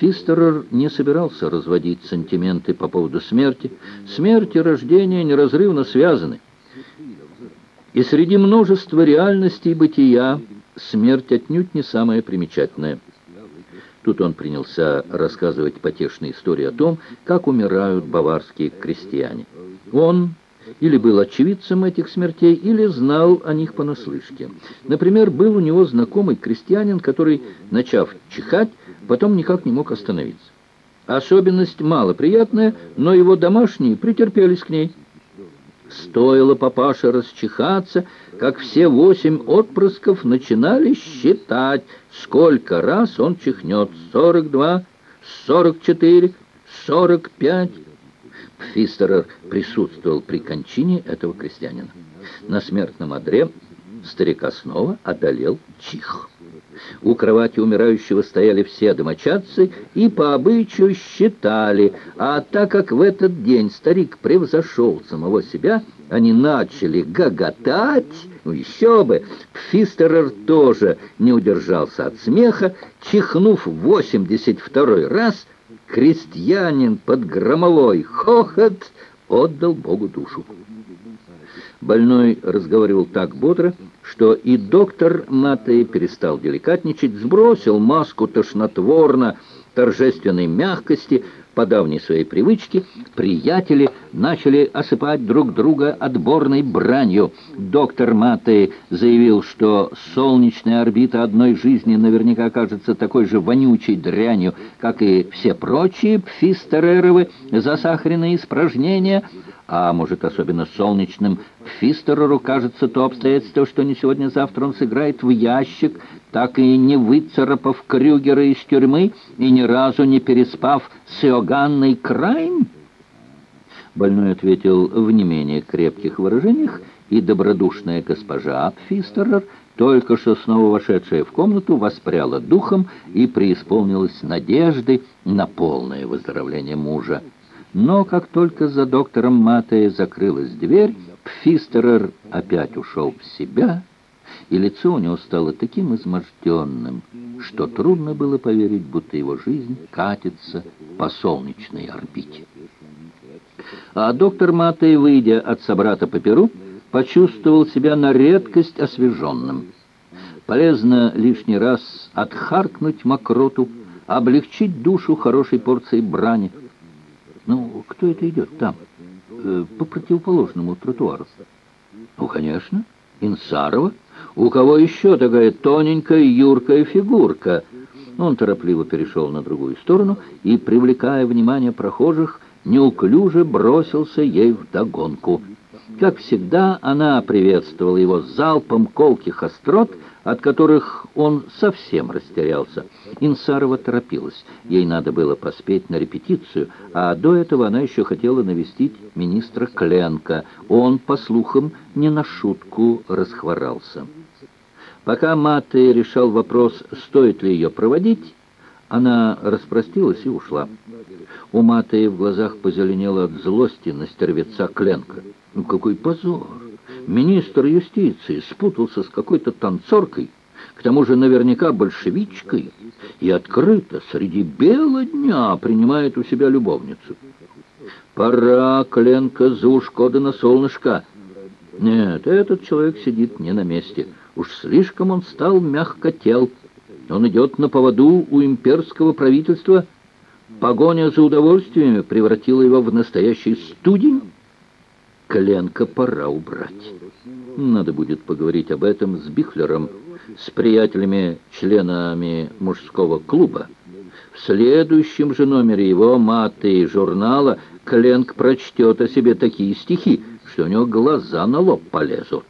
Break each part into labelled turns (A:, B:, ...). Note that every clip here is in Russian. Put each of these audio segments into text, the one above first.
A: Фистерер не собирался разводить сантименты по поводу смерти. Смерть и рождение неразрывно связаны. И среди множества реальностей бытия смерть отнюдь не самая примечательная. Тут он принялся рассказывать потешные истории о том, как умирают баварские крестьяне. Он или был очевидцем этих смертей, или знал о них понаслышке. Например, был у него знакомый крестьянин, который, начав чихать, потом никак не мог остановиться. Особенность малоприятная, но его домашние претерпелись к ней. Стоило папаше расчихаться, как все восемь отпрысков начинали считать, сколько раз он чихнет. Сорок два, сорок четыре, сорок пять. Пфистерер присутствовал при кончине этого крестьянина. На смертном одре старика снова одолел чих. У кровати умирающего стояли все домочадцы и по обычаю считали, а так как в этот день старик превзошел самого себя, они начали гоготать, ну еще бы, Пфистерер тоже не удержался от смеха, чихнув восемьдесят второй раз, крестьянин под громовой хохот отдал Богу душу. Больной разговаривал так бодро, что и доктор Матей перестал деликатничать, сбросил маску тошнотворно торжественной мягкости, по давней своей привычке, приятели начали осыпать друг друга отборной бранью. Доктор Матей заявил, что солнечная орбита одной жизни наверняка окажется такой же вонючей дрянью, как и все прочие пфистереровы засахаренные испражнения, а может, особенно солнечным Фистереру кажется то обстоятельство, что не сегодня-завтра он сыграет в ящик, так и не выцарапав Крюгера из тюрьмы и ни разу не переспав с Иоганной Крайм? Больной ответил в не менее крепких выражениях, и добродушная госпожа Пфистерер, только что снова вошедшая в комнату, воспряла духом и преисполнилась надежды на полное выздоровление мужа. Но как только за доктором Матея закрылась дверь, Пфистерер опять ушел в себя, и лицо у него стало таким изможденным, что трудно было поверить, будто его жизнь катится по солнечной орбите. А доктор Матей, выйдя от собрата по перу, почувствовал себя на редкость освеженным. Полезно лишний раз отхаркнуть мокроту, облегчить душу хорошей порцией брани, ну, кто это идет там, э, по противоположному тротуару? Ну, конечно, Инсарова. У кого еще такая тоненькая, юркая фигурка? Он торопливо перешел на другую сторону и, привлекая внимание прохожих, неуклюже бросился ей вдогонку. Как всегда, она приветствовала его залпом колких острот, от которых он совсем растерялся. Инсарова торопилась. Ей надо было поспеть на репетицию, а до этого она еще хотела навестить министра Кленка. Он, по слухам, не на шутку расхворался. Пока Маты решал вопрос, стоит ли ее проводить, она распростилась и ушла. У Матеи в глазах позеленело от злости на стервеца Кленка. Ну какой позор! Министр юстиции спутался с какой-то танцоркой, к тому же наверняка большевичкой, и открыто среди бела дня принимает у себя любовницу. Пора, Кленка, за ушко на солнышко. Нет, этот человек сидит не на месте. Уж слишком он стал мягкотел. Он идет на поводу у имперского правительства. Погоня за удовольствиями превратила его в настоящий студень. Коленка пора убрать. Надо будет поговорить об этом с Бихлером, с приятелями-членами мужского клуба. В следующем же номере его маты журнала Кленк прочтет о себе такие стихи, что у него глаза на лоб полезут.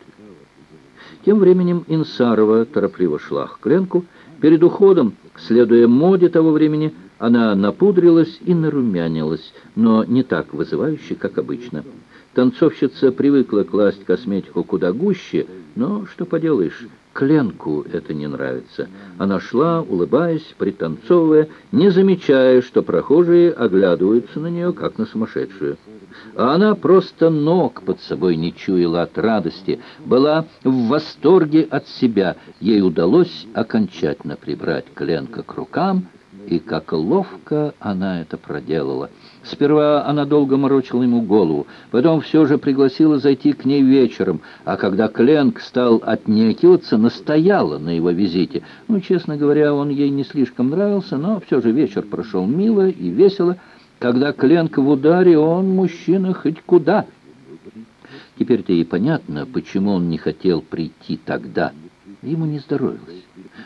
A: Тем временем Инсарова торопливо шла к Кленку. Перед уходом, следуя моде того времени, она напудрилась и нарумянилась, но не так вызывающе, как обычно. Танцовщица привыкла класть косметику куда гуще, но что поделаешь, Кленку это не нравится. Она шла, улыбаясь, пританцовывая, не замечая, что прохожие оглядываются на нее, как на сумасшедшую. А она просто ног под собой не чуяла от радости, была в восторге от себя. Ей удалось окончательно прибрать Кленка к рукам, И как ловко она это проделала. Сперва она долго морочила ему голову, потом все же пригласила зайти к ней вечером, а когда Кленк стал отнекиваться, настояла на его визите. Ну, честно говоря, он ей не слишком нравился, но все же вечер прошел мило и весело. Когда Кленк в ударе, он мужчина хоть куда. Теперь-то и понятно, почему он не хотел прийти тогда. Ему не здоровилось.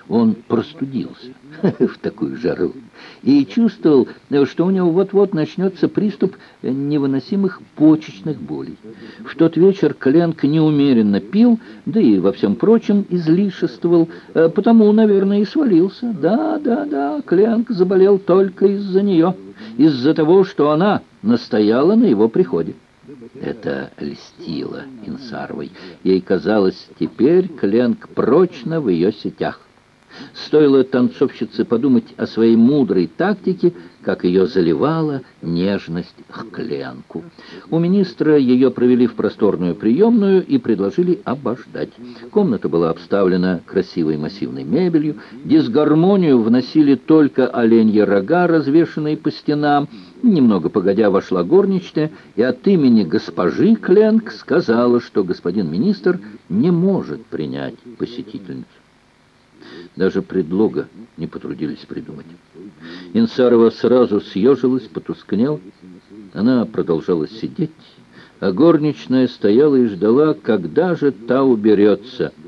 A: Он простудился в такую жару и чувствовал, что у него вот-вот начнется приступ невыносимых почечных болей. В тот вечер Кленк неумеренно пил, да и во всем прочем излишествовал, э, потому, наверное, и свалился. Да, да, да, Кленк заболел только из-за нее, из-за того, что она настояла на его приходе. Это льстило Инсаровой. Ей казалось, теперь Кленк прочно в ее сетях. Стоило танцовщице подумать о своей мудрой тактике, как ее заливала нежность к Кленку. У министра ее провели в просторную приемную и предложили обождать. Комната была обставлена красивой массивной мебелью, дисгармонию вносили только оленьи рога, развешанные по стенам. Немного погодя вошла горничная и от имени госпожи Кленк сказала, что господин министр не может принять посетительницу. Даже предлога не потрудились придумать. Инсарова сразу съежилась, потускнел. Она продолжала сидеть, а горничная стояла и ждала, когда же та уберется —